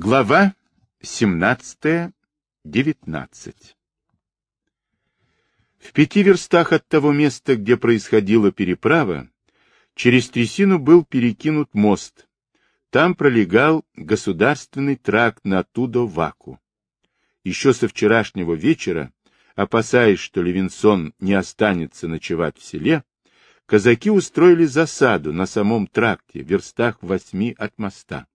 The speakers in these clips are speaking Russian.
Глава 17-19 В пяти верстах от того места, где происходила переправа, через трясину был перекинут мост. Там пролегал государственный тракт на Тудо-Ваку. Еще со вчерашнего вечера, опасаясь, что Левинсон не останется ночевать в селе, казаки устроили засаду на самом тракте, в верстах восьми от моста.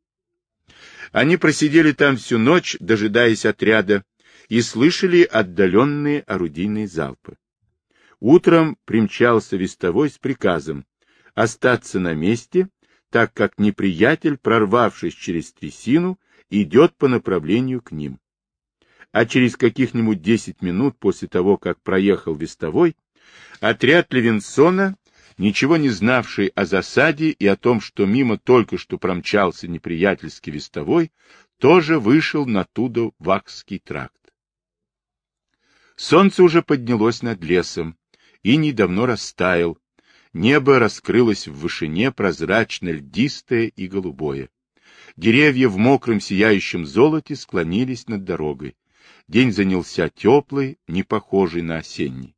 Они просидели там всю ночь, дожидаясь отряда, и слышали отдаленные орудийные залпы. Утром примчался вестовой с приказом остаться на месте, так как неприятель, прорвавшись через трясину, идет по направлению к ним. А через каких-нибудь десять минут после того, как проехал вестовой, отряд Левинсона ничего не знавший о засаде и о том, что мимо только что промчался неприятельский вестовой, тоже вышел на тудо Вакский тракт. Солнце уже поднялось над лесом, и недавно растаял, небо раскрылось в вышине прозрачно-льдистое и голубое. Деревья в мокром сияющем золоте склонились над дорогой. День занялся теплый, не похожий на осенний.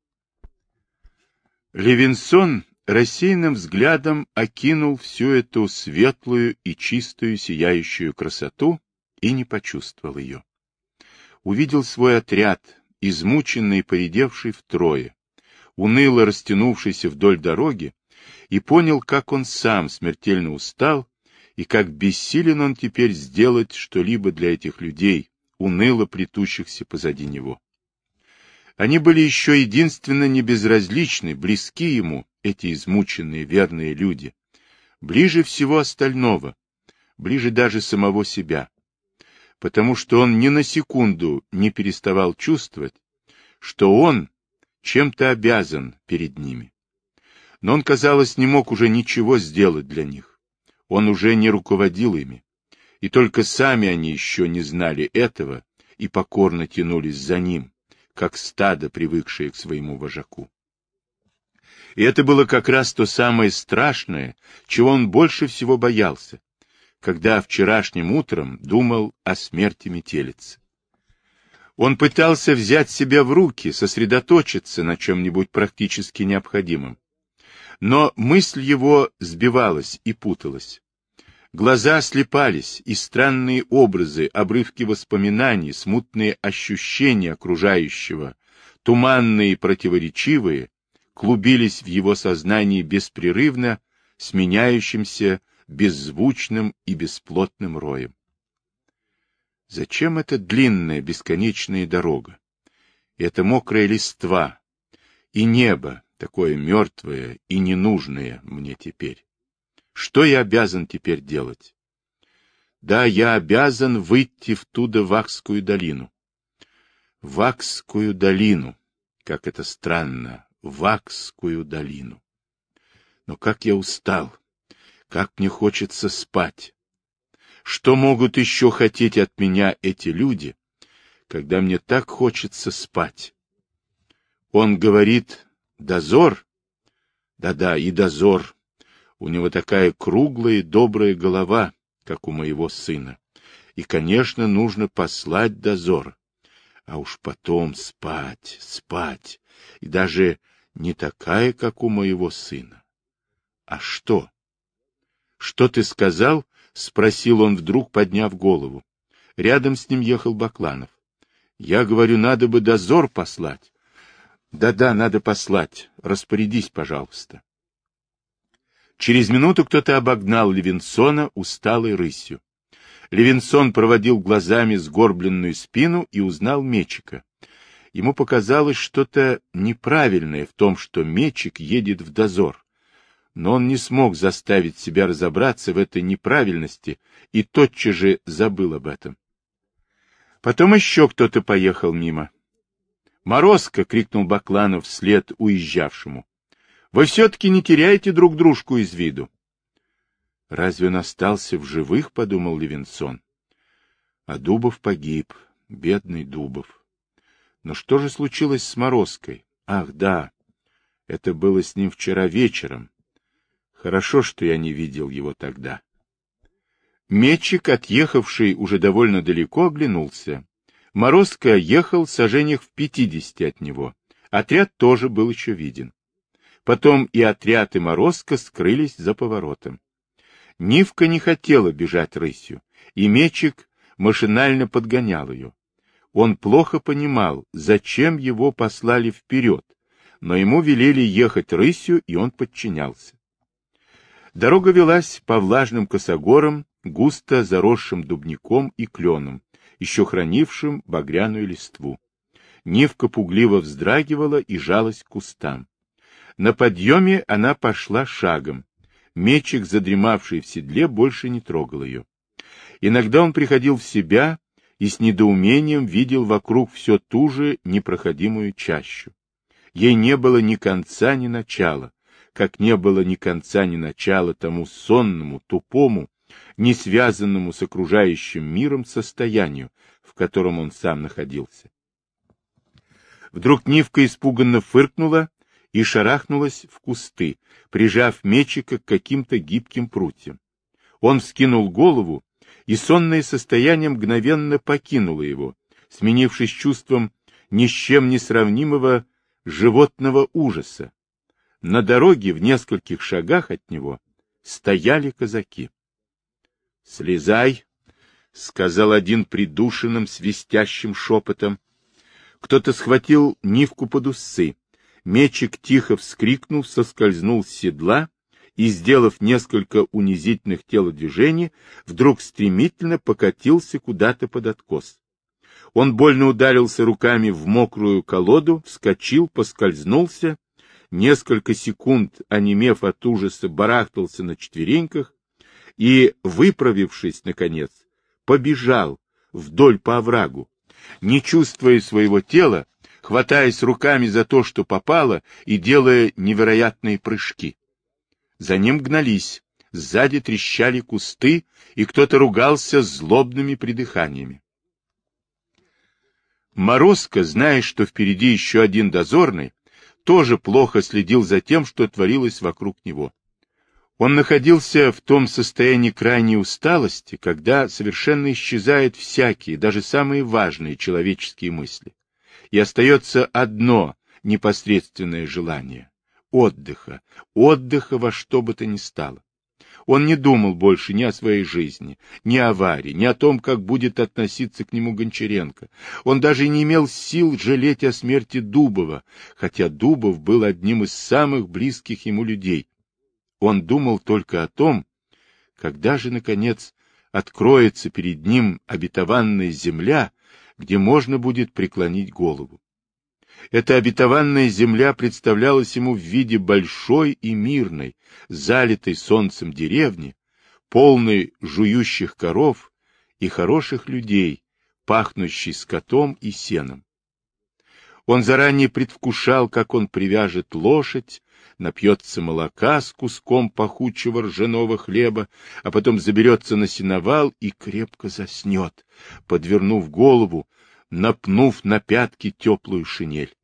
Левинсон рассеянным взглядом окинул всю эту светлую и чистую сияющую красоту и не почувствовал ее. Увидел свой отряд, измученный и поредевший втрое, уныло растянувшийся вдоль дороги, и понял, как он сам смертельно устал, и как бессилен он теперь сделать что-либо для этих людей, уныло плетущихся позади него. Они были еще единственно небезразличны, близки ему, эти измученные верные люди, ближе всего остального, ближе даже самого себя, потому что он ни на секунду не переставал чувствовать, что он чем-то обязан перед ними. Но он, казалось, не мог уже ничего сделать для них. Он уже не руководил ими. И только сами они еще не знали этого и покорно тянулись за ним, как стадо, привыкшее к своему вожаку. И это было как раз то самое страшное, чего он больше всего боялся, когда вчерашним утром думал о смерти метелицы. Он пытался взять себя в руки, сосредоточиться на чем-нибудь практически необходимом. Но мысль его сбивалась и путалась. Глаза слепались, и странные образы, обрывки воспоминаний, смутные ощущения окружающего, туманные и противоречивые, клубились в его сознании беспрерывно, сменяющимся беззвучным и бесплотным роем. Зачем эта длинная бесконечная дорога? Это мокрая листва и небо, такое мертвое и ненужное мне теперь. Что я обязан теперь делать? Да, я обязан выйти в ту Вакскую долину. Вакскую долину, как это странно, Вакскую долину. Но как я устал, как мне хочется спать. Что могут еще хотеть от меня эти люди, когда мне так хочется спать? Он говорит, дозор? Да-да, и дозор. У него такая круглая и добрая голова, как у моего сына. И, конечно, нужно послать дозор. А уж потом спать, спать. И даже не такая, как у моего сына. — А что? — Что ты сказал? — спросил он вдруг, подняв голову. Рядом с ним ехал Бакланов. — Я говорю, надо бы дозор послать. Да — Да-да, надо послать. Распорядись, пожалуйста. Через минуту кто-то обогнал Левинсона усталой рысью. Левинсон проводил глазами сгорбленную спину и узнал Мечика. Ему показалось что-то неправильное в том, что Мечик едет в дозор. Но он не смог заставить себя разобраться в этой неправильности и тотчас же забыл об этом. Потом еще кто-то поехал мимо. «Морозко!» — крикнул Бакланов вслед уезжавшему. «Вы все-таки не теряете друг дружку из виду?» «Разве он остался в живых?» — подумал Левинсон. А Дубов погиб, бедный Дубов. Но что же случилось с Морозкой? Ах, да, это было с ним вчера вечером. Хорошо, что я не видел его тогда. Метчик, отъехавший уже довольно далеко, оглянулся. Морозко ехал сожжениях в пятидесяти от него. Отряд тоже был еще виден. Потом и отряд, и Морозко скрылись за поворотом. Нивка не хотела бежать рысью, и Мечик машинально подгонял ее. Он плохо понимал, зачем его послали вперед, но ему велели ехать рысью, и он подчинялся. Дорога велась по влажным косогорам, густо заросшим дубником и кленом, еще хранившим багряную листву. Нивка пугливо вздрагивала и жалась к кустам. На подъеме она пошла шагом. Мечик, задремавший в седле, больше не трогал ее. Иногда он приходил в себя и с недоумением видел вокруг все ту же непроходимую чащу. Ей не было ни конца, ни начала, как не было ни конца, ни начала тому сонному, тупому, не связанному с окружающим миром состоянию, в котором он сам находился. Вдруг Нивка испуганно фыркнула и шарахнулась в кусты, прижав мечика к каким-то гибким прутьям. Он вскинул голову, и сонное состояние мгновенно покинуло его, сменившись чувством ни с чем не сравнимого животного ужаса. На дороге в нескольких шагах от него стояли казаки. — Слезай, — сказал один придушенным свистящим шепотом. Кто-то схватил Нивку под усы. Мечик тихо вскрикнул, соскользнул с седла и, сделав несколько унизительных телодвижений, вдруг стремительно покатился куда-то под откос. Он больно ударился руками в мокрую колоду, вскочил, поскользнулся, несколько секунд, онемев от ужаса, барахтался на четвереньках и, выправившись, наконец, побежал вдоль по оврагу, не чувствуя своего тела, хватаясь руками за то, что попало, и делая невероятные прыжки. За ним гнались, сзади трещали кусты, и кто-то ругался злобными придыханиями. Морозко, зная, что впереди еще один дозорный, тоже плохо следил за тем, что творилось вокруг него. Он находился в том состоянии крайней усталости, когда совершенно исчезают всякие, даже самые важные человеческие мысли и остается одно непосредственное желание — отдыха, отдыха во что бы то ни стало. Он не думал больше ни о своей жизни, ни о Варе, ни о том, как будет относиться к нему Гончаренко. Он даже не имел сил жалеть о смерти Дубова, хотя Дубов был одним из самых близких ему людей. Он думал только о том, когда же, наконец, откроется перед ним обетованная земля, где можно будет преклонить голову. Эта обетованная земля представлялась ему в виде большой и мирной, залитой солнцем деревни, полной жующих коров и хороших людей, пахнущей скотом и сеном. Он заранее предвкушал, как он привяжет лошадь, напьется молока с куском пахучего ржаного хлеба, а потом заберется на сеновал и крепко заснет, подвернув голову, напнув на пятки теплую шинель.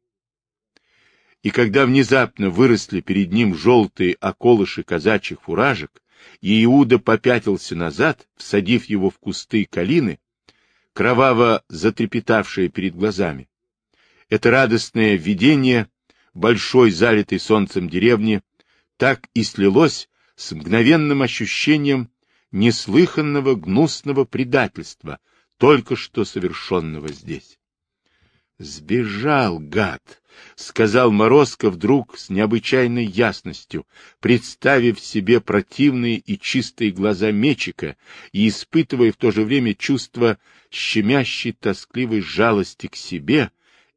И когда внезапно выросли перед ним желтые околыши казачьих фуражек, и Иуда попятился назад, всадив его в кусты калины, кроваво затрепетавшие перед глазами, это радостное видение большой, залитой солнцем деревни, так и слилось с мгновенным ощущением неслыханного гнусного предательства, только что совершенного здесь. «Сбежал, гад!» — сказал Морозко вдруг с необычайной ясностью, представив себе противные и чистые глаза Мечика и испытывая в то же время чувство щемящей тоскливой жалости к себе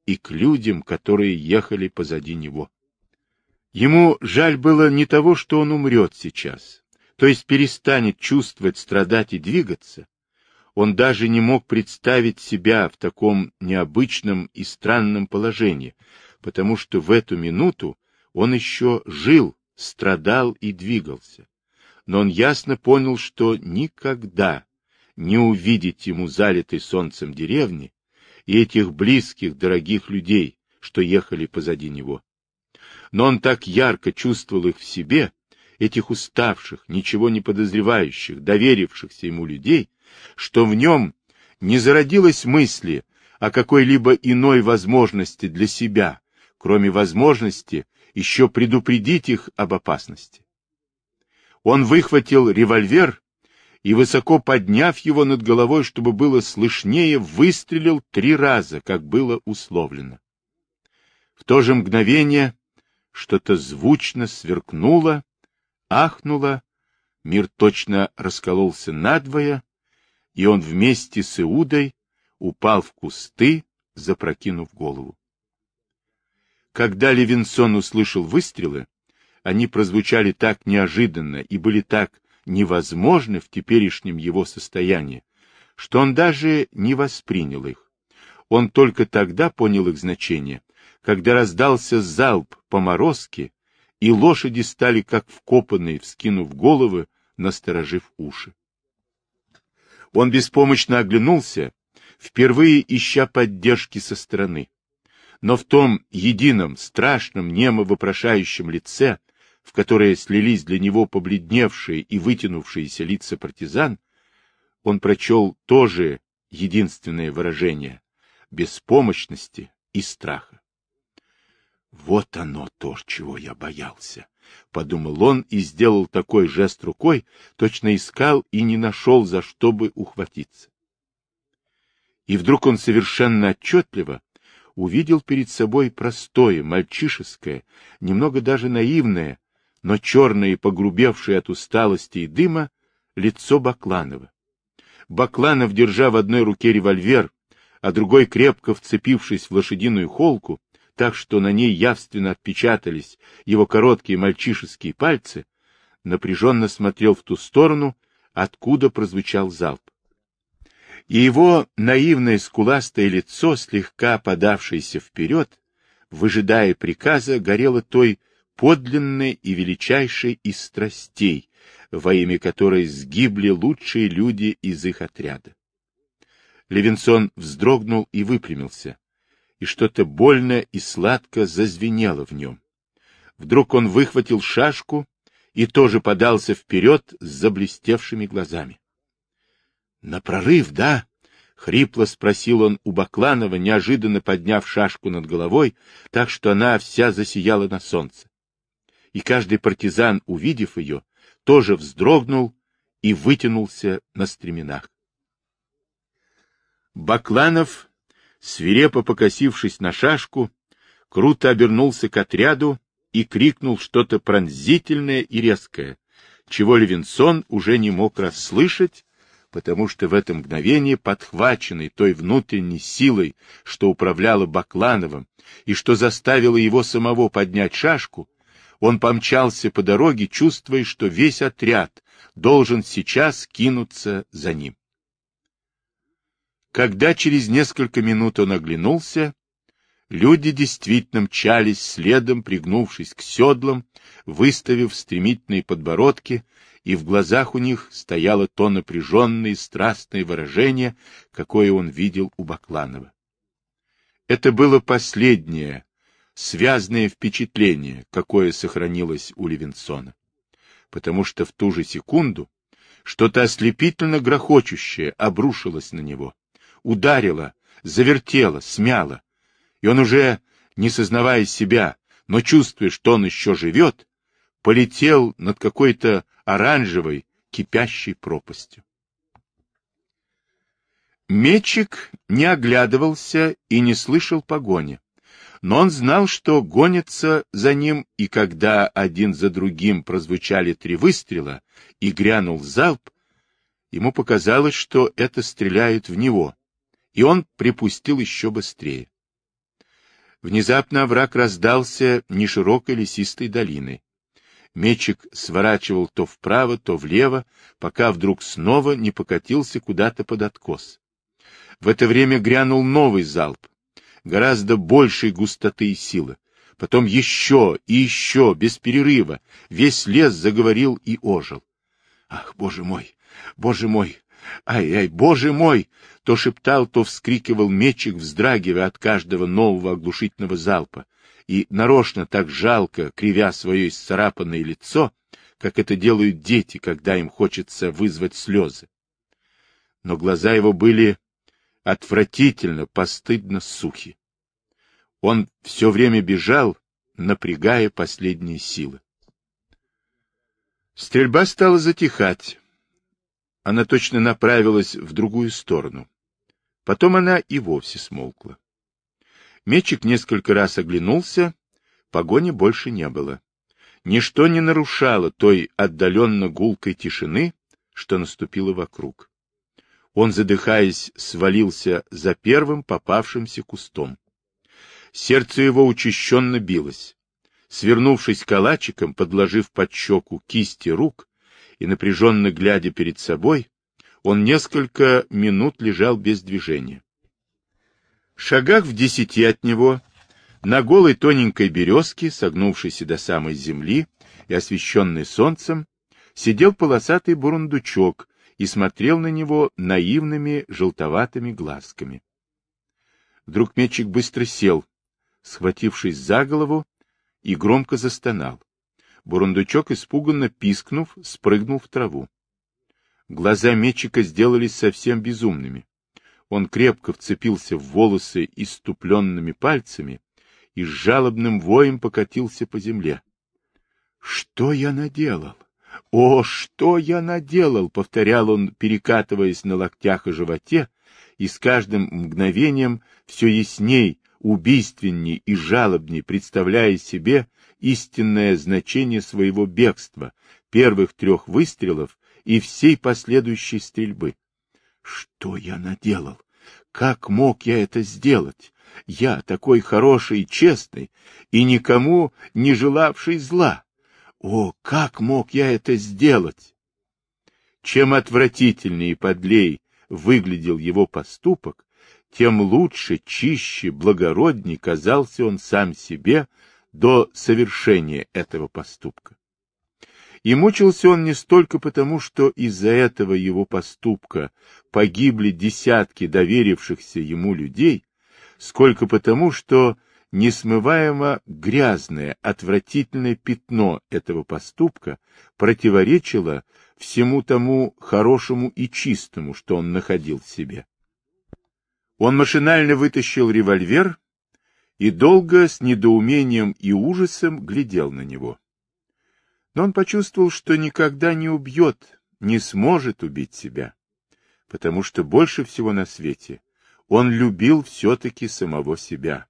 и к людям, которые ехали позади него. Ему жаль было не того, что он умрет сейчас, то есть перестанет чувствовать, страдать и двигаться. Он даже не мог представить себя в таком необычном и странном положении, потому что в эту минуту он еще жил, страдал и двигался. Но он ясно понял, что никогда не увидеть ему залитой солнцем деревни и этих близких, дорогих людей, что ехали позади него. Но он так ярко чувствовал их в себе этих уставших, ничего не подозревающих, доверившихся ему людей, что в нем не зародилось мысли о какой-либо иной возможности для себя, кроме возможности еще предупредить их об опасности. Он выхватил револьвер и, высоко подняв его над головой, чтобы было слышнее, выстрелил три раза, как было условлено. В то же мгновение что-то звучно сверкнуло, ахнуло, мир точно раскололся надвое, и он вместе с Иудой упал в кусты, запрокинув голову. Когда Левинсон услышал выстрелы, они прозвучали так неожиданно и были так невозможны в теперешнем его состоянии, что он даже не воспринял их. Он только тогда понял их значение, когда раздался залп по морозке, и лошади стали как вкопанные, вскинув головы, насторожив уши. Он беспомощно оглянулся, впервые ища поддержки со стороны. Но в том едином, страшном, немо вопрошающем лице, в которое слились для него побледневшие и вытянувшиеся лица партизан, он прочел тоже единственное выражение — беспомощности и страха. Вот оно то, чего я боялся, — подумал он и сделал такой жест рукой, точно искал и не нашел, за что бы ухватиться. И вдруг он совершенно отчетливо увидел перед собой простое, мальчишеское, немного даже наивное, но черное и погрубевшее от усталости и дыма, лицо Бакланова. Бакланов, держа в одной руке револьвер, а другой крепко вцепившись в лошадиную холку, так что на ней явственно отпечатались его короткие мальчишеские пальцы, напряженно смотрел в ту сторону, откуда прозвучал залп. И его наивное скуластое лицо, слегка подавшееся вперед, выжидая приказа, горело той подлинной и величайшей из страстей, во имя которой сгибли лучшие люди из их отряда. Левинсон вздрогнул и выпрямился, и что-то больно и сладко зазвенело в нем. Вдруг он выхватил шашку и тоже подался вперед с заблестевшими глазами. — На прорыв, да? — хрипло спросил он у Бакланова, неожиданно подняв шашку над головой, так что она вся засияла на солнце. И каждый партизан, увидев ее, тоже вздрогнул и вытянулся на стременах. Бакланов свирепо покосившись на шашку, круто обернулся к отряду и крикнул что-то пронзительное и резкое, чего Левинсон уже не мог расслышать, потому что в это мгновение, подхваченный той внутренней силой, что управляла Баклановым и что заставило его самого поднять шашку, он помчался по дороге, чувствуя, что весь отряд должен сейчас кинуться за ним. Когда через несколько минут он оглянулся, люди действительно мчались следом, пригнувшись к седлам, выставив стремительные подбородки, и в глазах у них стояло то напряженное и страстное выражение, какое он видел у Бакланова. Это было последнее, связное впечатление, какое сохранилось у Левинсона, потому что в ту же секунду что-то ослепительно грохочущее обрушилось на него ударила, завертела, смяла. И он уже, не сознавая себя, но чувствуя, что он еще живет, полетел над какой-то оранжевой, кипящей пропастью. Мечик не оглядывался и не слышал погони, но он знал, что гонится за ним, и когда один за другим прозвучали три выстрела и грянул залп, ему показалось, что это стреляют в него, и он припустил еще быстрее. Внезапно враг раздался неширокой лесистой долиной. Мечик сворачивал то вправо, то влево, пока вдруг снова не покатился куда-то под откос. В это время грянул новый залп, гораздо большей густоты и силы. Потом еще и еще, без перерыва, весь лес заговорил и ожил. Ах, боже мой, боже мой, ай-ай, боже мой! То шептал, то вскрикивал мечик, вздрагивая от каждого нового оглушительного залпа, и нарочно так жалко, кривя свое исцарапанное лицо, как это делают дети, когда им хочется вызвать слезы. Но глаза его были отвратительно, постыдно сухи. Он все время бежал, напрягая последние силы. Стрельба стала затихать. Она точно направилась в другую сторону. Потом она и вовсе смолкла. Мечик несколько раз оглянулся, погони больше не было. Ничто не нарушало той отдаленно гулкой тишины, что наступило вокруг. Он, задыхаясь, свалился за первым попавшимся кустом. Сердце его учащенно билось. Свернувшись калачиком, подложив под щеку кисти рук и напряженно глядя перед собой, он несколько минут лежал без движения. В шагах в десяти от него, на голой тоненькой березке, согнувшейся до самой земли и освещенной солнцем, сидел полосатый бурундучок и смотрел на него наивными желтоватыми глазками. Вдруг метчик быстро сел, схватившись за голову, и громко застонал. Бурундучок, испуганно пискнув, спрыгнул в траву. Глаза Мечика сделались совсем безумными. Он крепко вцепился в волосы иступленными пальцами и с жалобным воем покатился по земле. — Что я наделал? О, что я наделал? — повторял он, перекатываясь на локтях и животе, и с каждым мгновением все ясней, убийственней и жалобней представляя себе истинное значение своего бегства, первых трех выстрелов и всей последующей стрельбы. Что я наделал? Как мог я это сделать? Я такой хороший и честный, и никому не желавший зла. О, как мог я это сделать? Чем отвратительнее и подлей выглядел его поступок, тем лучше, чище, благородней казался он сам себе до совершения этого поступка. И мучился он не столько потому, что из-за этого его поступка погибли десятки доверившихся ему людей, сколько потому, что несмываемо грязное, отвратительное пятно этого поступка противоречило всему тому хорошему и чистому, что он находил в себе. Он машинально вытащил револьвер и долго с недоумением и ужасом глядел на него. Но он почувствовал, что никогда не убьет, не сможет убить себя, потому что больше всего на свете он любил все-таки самого себя,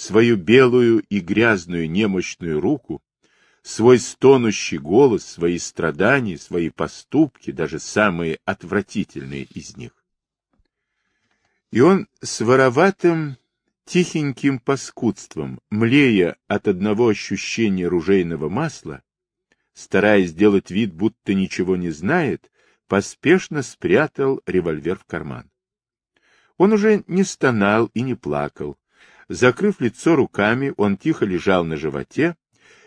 свою белую и грязную немощную руку, свой стонущий голос, свои страдания, свои поступки, даже самые отвратительные из них. И он с вороватым, тихеньким паскудством, млея от одного ощущения ружейного масла, стараясь сделать вид, будто ничего не знает, поспешно спрятал револьвер в карман. Он уже не стонал и не плакал. Закрыв лицо руками, он тихо лежал на животе,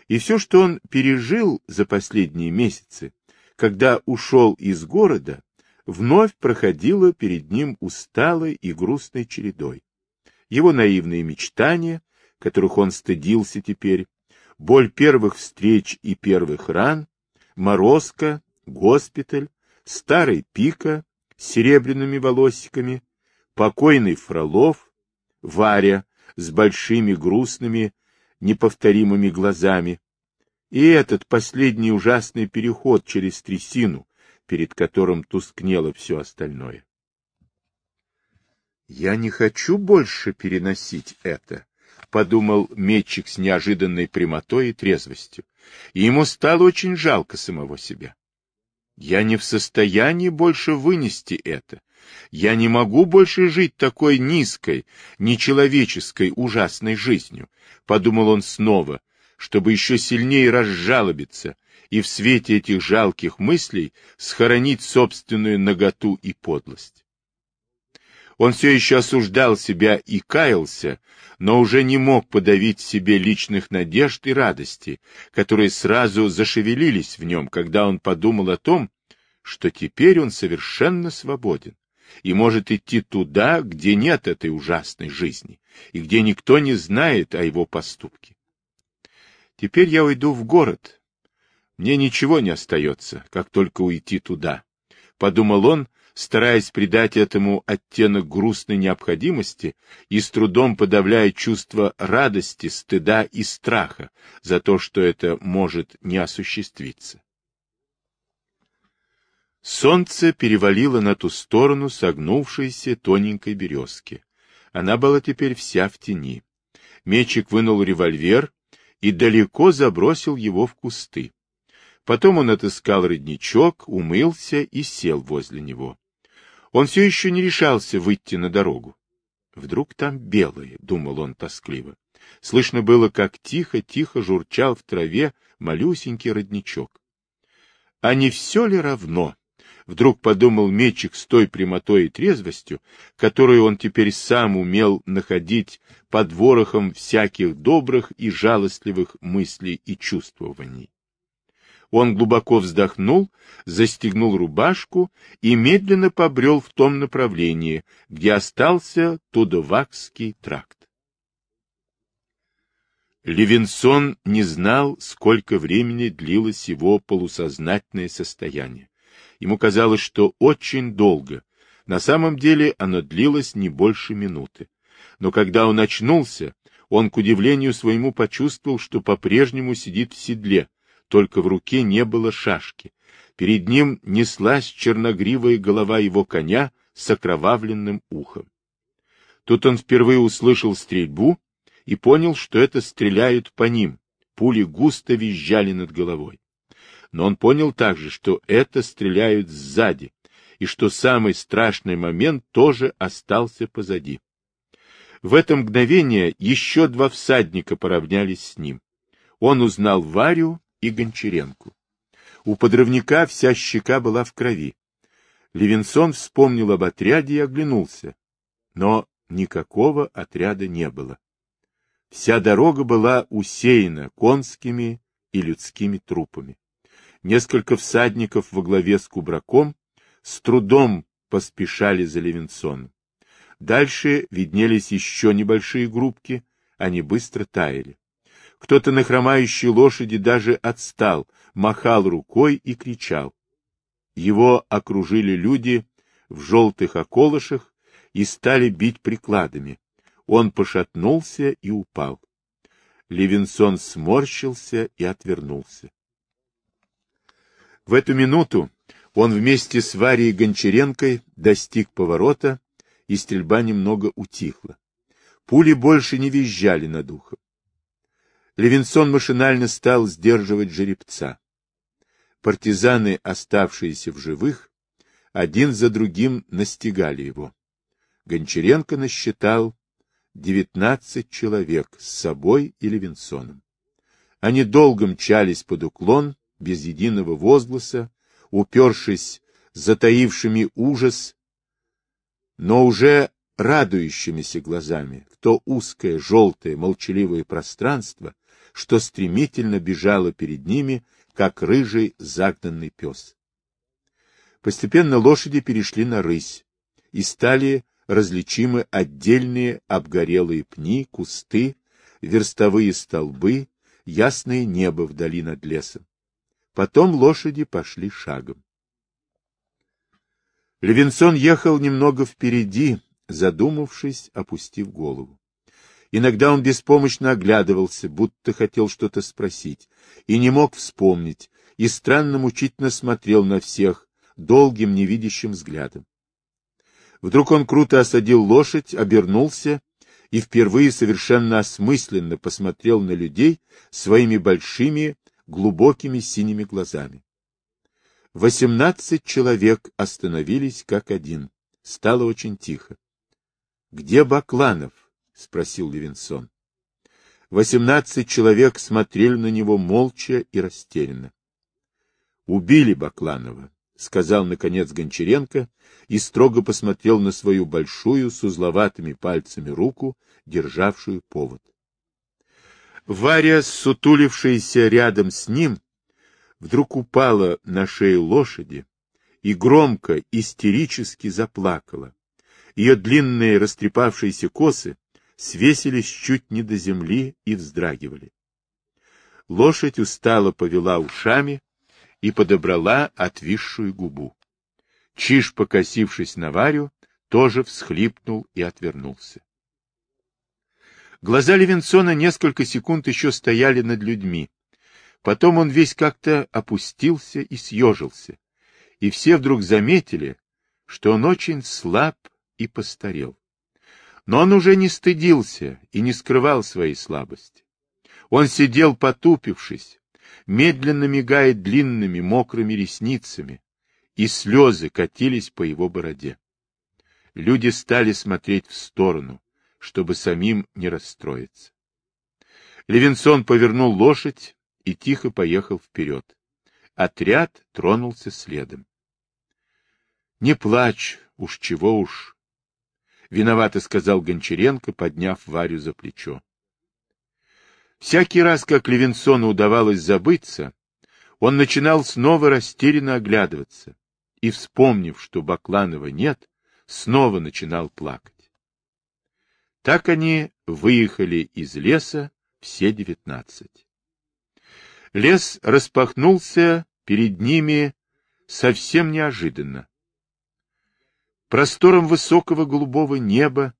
и все, что он пережил за последние месяцы, когда ушел из города, вновь проходило перед ним усталой и грустной чередой. Его наивные мечтания, которых он стыдился теперь, боль первых встреч и первых ран, морозка, госпиталь, старый пика с серебряными волосиками, покойный Фролов, Варя с большими грустными, неповторимыми глазами, и этот последний ужасный переход через трясину, перед которым тускнело все остальное. «Я не хочу больше переносить это», — подумал метчик с неожиданной прямотой и трезвостью, и ему стало очень жалко самого себя. «Я не в состоянии больше вынести это. Я не могу больше жить такой низкой, нечеловеческой, ужасной жизнью», — подумал он снова, чтобы еще сильнее разжалобиться и в свете этих жалких мыслей схоронить собственную наготу и подлость. Он все еще осуждал себя и каялся, но уже не мог подавить себе личных надежд и радости, которые сразу зашевелились в нем, когда он подумал о том, что теперь он совершенно свободен и может идти туда, где нет этой ужасной жизни, и где никто не знает о его поступке. Теперь я уйду в город, Мне ничего не остается, как только уйти туда, — подумал он, стараясь придать этому оттенок грустной необходимости и с трудом подавляя чувство радости, стыда и страха за то, что это может не осуществиться. Солнце перевалило на ту сторону согнувшейся тоненькой березки. Она была теперь вся в тени. Мечик вынул револьвер и далеко забросил его в кусты. Потом он отыскал родничок, умылся и сел возле него. Он все еще не решался выйти на дорогу. Вдруг там белые, — думал он тоскливо. Слышно было, как тихо-тихо журчал в траве малюсенький родничок. А не все ли равно, вдруг подумал Мечик с той прямотой и трезвостью, которую он теперь сам умел находить под ворохом всяких добрых и жалостливых мыслей и чувствований. Он глубоко вздохнул, застегнул рубашку и медленно побрел в том направлении, где остался Тудовакский тракт. Левинсон не знал, сколько времени длилось его полусознательное состояние. Ему казалось, что очень долго. На самом деле оно длилось не больше минуты. Но когда он очнулся, он, к удивлению своему, почувствовал, что по-прежнему сидит в седле, только в руке не было шашки. Перед ним неслась черногривая голова его коня с окровавленным ухом. Тут он впервые услышал стрельбу и понял, что это стреляют по ним. Пули густо визжали над головой но он понял также, что это стреляют сзади, и что самый страшный момент тоже остался позади. В это мгновение еще два всадника поравнялись с ним. Он узнал Варю и Гончаренку. У подрывника вся щека была в крови. Левинсон вспомнил об отряде и оглянулся. Но никакого отряда не было. Вся дорога была усеяна конскими и людскими трупами. Несколько всадников во главе с кубраком с трудом поспешали за Левинсоном. Дальше виднелись еще небольшие группки, они быстро таяли. Кто-то на хромающей лошади даже отстал, махал рукой и кричал. Его окружили люди в желтых околышах и стали бить прикладами. Он пошатнулся и упал. Левинсон сморщился и отвернулся. В эту минуту он вместе с Варей Гончаренкой достиг поворота, и стрельба немного утихла. Пули больше не визжали над ухом. Левинсон машинально стал сдерживать жеребца. Партизаны, оставшиеся в живых, один за другим настигали его. Гончаренко насчитал девятнадцать человек с собой и Левинсоном. Они долго мчались под уклон, без единого возгласа, упершись затаившими ужас, но уже радующимися глазами в то узкое, желтое, молчаливое пространство, что стремительно бежало перед ними, как рыжий загнанный пес. Постепенно лошади перешли на рысь и стали различимы отдельные обгорелые пни, кусты, верстовые столбы, ясное небо вдали над лесом. Потом лошади пошли шагом. Левинсон ехал немного впереди, задумавшись, опустив голову. Иногда он беспомощно оглядывался, будто хотел что-то спросить, и не мог вспомнить, и странно мучительно смотрел на всех долгим невидящим взглядом. Вдруг он круто осадил лошадь, обернулся и впервые совершенно осмысленно посмотрел на людей своими большими глубокими синими глазами. Восемнадцать человек остановились как один. Стало очень тихо. — Где Бакланов? — спросил Левинсон. Восемнадцать человек смотрели на него молча и растерянно. — Убили Бакланова, — сказал, наконец, Гончаренко и строго посмотрел на свою большую с узловатыми пальцами руку, державшую повод. Варя, сутулившаяся рядом с ним, вдруг упала на шею лошади и громко, истерически заплакала. Ее длинные растрепавшиеся косы свесились чуть не до земли и вздрагивали. Лошадь устало повела ушами, и подобрала отвисшую губу. Чиж, покосившись на Варю, тоже всхлипнул и отвернулся. Глаза Левинсона несколько секунд еще стояли над людьми. Потом он весь как-то опустился и съежился. И все вдруг заметили, что он очень слаб и постарел. Но он уже не стыдился и не скрывал своей слабости. Он сидел потупившись, медленно мигая длинными мокрыми ресницами, и слезы катились по его бороде. Люди стали смотреть в сторону, чтобы самим не расстроиться. Левинсон повернул лошадь и тихо поехал вперед. Отряд тронулся следом. — Не плачь, уж чего уж. — виновато сказал Гончаренко, подняв Варю за плечо. Всякий раз, как Левинсону удавалось забыться, он начинал снова растерянно оглядываться и, вспомнив, что Бакланова нет, снова начинал плакать. Так они выехали из леса все девятнадцать. Лес распахнулся перед ними совсем неожиданно. Простором высокого голубого неба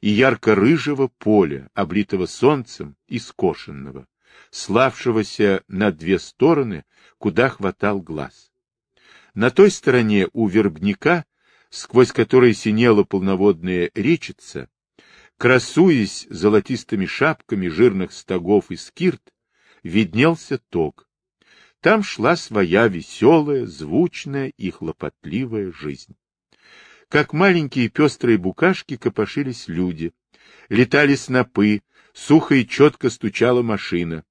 и ярко-рыжего поля, облитого солнцем и скошенного, славшегося на две стороны, куда хватал глаз. На той стороне у вербника, сквозь который синела полноводная речица, красуясь золотистыми шапками жирных стогов и скирт, виднелся ток. Там шла своя веселая, звучная и хлопотливая жизнь. Как маленькие пестрые букашки копошились люди, летали снопы, сухо и четко стучала машина.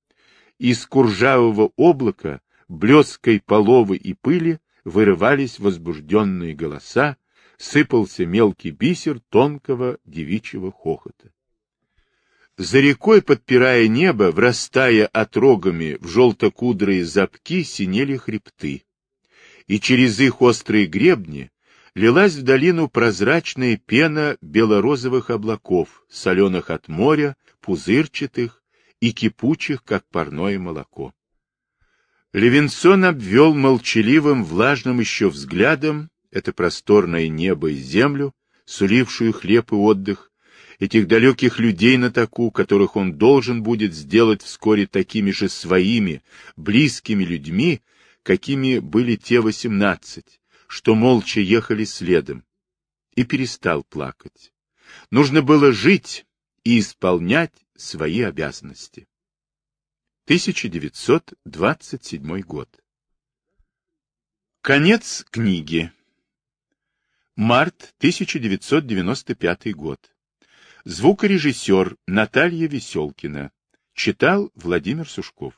Из куржавого облака, блеской половы и пыли вырывались возбужденные голоса, сыпался мелкий бисер тонкого девичьего хохота. За рекой, подпирая небо, врастая отрогами в желто-кудрые запки, синели хребты. И через их острые гребни лилась в долину прозрачная пена белорозовых облаков, соленых от моря, пузырчатых и кипучих, как парное молоко. Левинсон обвел молчаливым, влажным еще взглядом это просторное небо и землю, сулившую хлеб и отдых, этих далеких людей на таку, которых он должен будет сделать вскоре такими же своими, близкими людьми, какими были те восемнадцать, что молча ехали следом, и перестал плакать. Нужно было жить и исполнять свои обязанности. 1927 год. Конец книги. Март 1995 год. Звукорежиссер Наталья Веселкина. Читал Владимир Сушков.